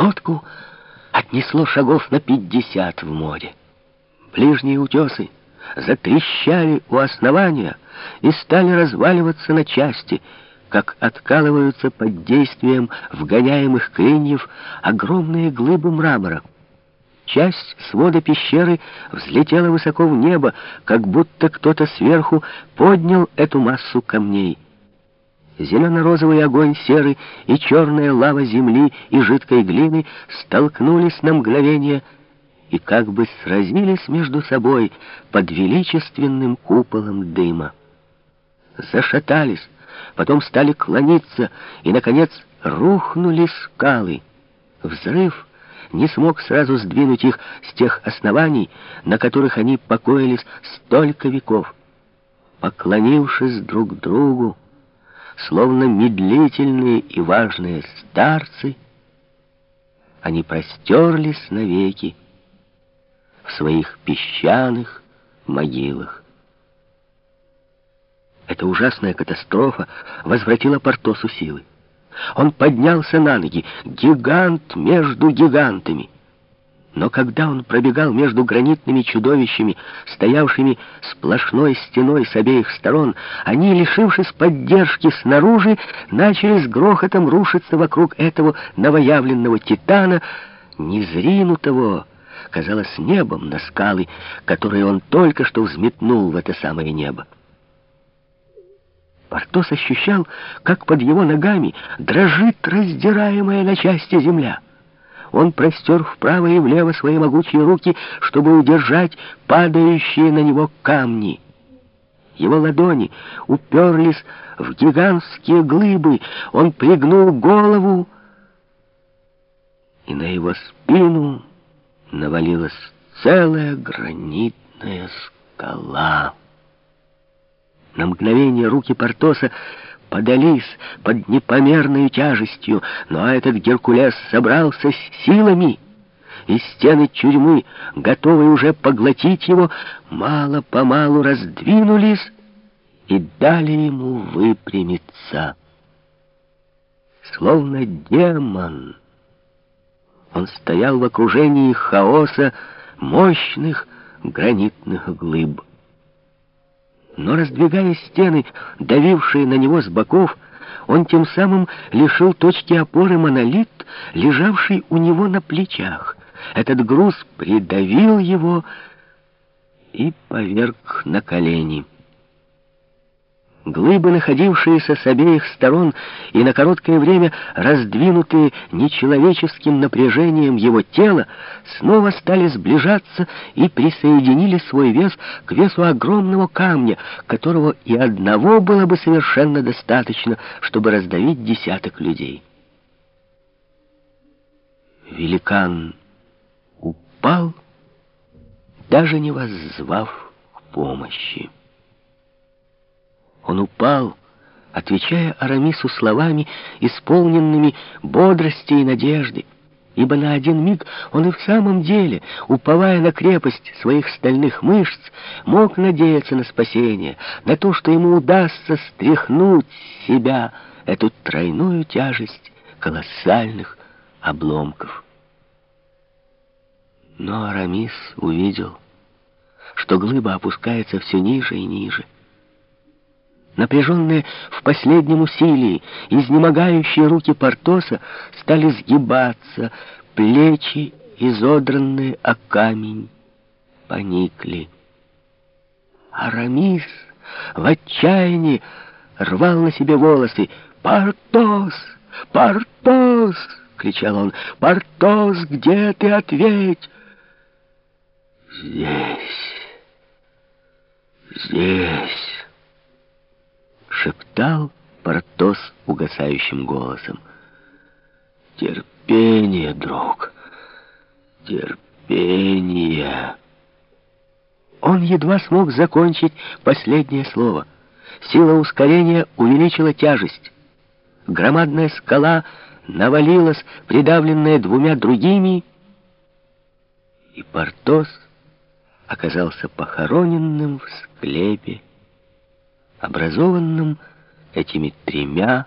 Лодку отнесло шагов на пятьдесят в море. Ближние утесы затрещали у основания и стали разваливаться на части, как откалываются под действием вгоняемых клиньев огромные глыбы мрамора. Часть свода пещеры взлетела высоко в небо, как будто кто-то сверху поднял эту массу камней. Зелено-розовый огонь серы и черная лава земли и жидкой глины столкнулись на мгновение и как бы сразились между собой под величественным куполом дыма. Зашатались, потом стали клониться и, наконец, рухнули скалы. Взрыв не смог сразу сдвинуть их с тех оснований, на которых они покоились столько веков. Поклонившись друг другу, словно медлительные и важные старцы, они простерлись навеки в своих песчаных могилах. Эта ужасная катастрофа возвратила Портосу силы. Он поднялся на ноги, гигант между гигантами. Но когда он пробегал между гранитными чудовищами, стоявшими сплошной стеной с обеих сторон, они, лишившись поддержки снаружи, начали с грохотом рушиться вокруг этого новоявленного титана, незринутого, казалось, небом на скалы, которые он только что взметнул в это самое небо. Портос ощущал, как под его ногами дрожит раздираемая на части земля. Он простер вправо и влево свои могучие руки, чтобы удержать падающие на него камни. Его ладони уперлись в гигантские глыбы. Он пригнул голову, и на его спину навалилась целая гранитная скала. На мгновение руки Портоса подались под непомерной тяжестью, но этот Геркулес собрался с силами, и стены тюрьмы, готовые уже поглотить его, мало-помалу раздвинулись и дали ему выпрямиться. Словно демон, он стоял в окружении хаоса мощных гранитных глыб. Но раздвигая стены, давившие на него с боков, он тем самым лишил точки опоры монолит, лежавший у него на плечах. Этот груз придавил его и поверг на колени. Глыбы, находившиеся с обеих сторон и на короткое время раздвинутые нечеловеческим напряжением его тела, снова стали сближаться и присоединили свой вес к весу огромного камня, которого и одного было бы совершенно достаточно, чтобы раздавить десяток людей. Великан упал, даже не воззвав к помощи. Он упал, отвечая Арамису словами, исполненными бодрости и надежды, ибо на один миг он и в самом деле, уповая на крепость своих стальных мышц, мог надеяться на спасение, на то, что ему удастся стряхнуть с себя эту тройную тяжесть колоссальных обломков. Но Арамис увидел, что глыба опускается все ниже и ниже, Напряженные в последнем усилии, изнемогающие руки Портоса стали сгибаться, плечи, изодранные о камень, поникли. Арамис в отчаянии рвал на себе волосы. «Портос! Портос!» — кричал он. «Портос, где ты? Ответь!» «Здесь! Здесь!» Шептал Портос угасающим голосом. «Терпение, друг, терпение!» Он едва смог закончить последнее слово. Сила ускорения увеличила тяжесть. Громадная скала навалилась, придавленная двумя другими, и Портос оказался похороненным в склепе образованным этими тремя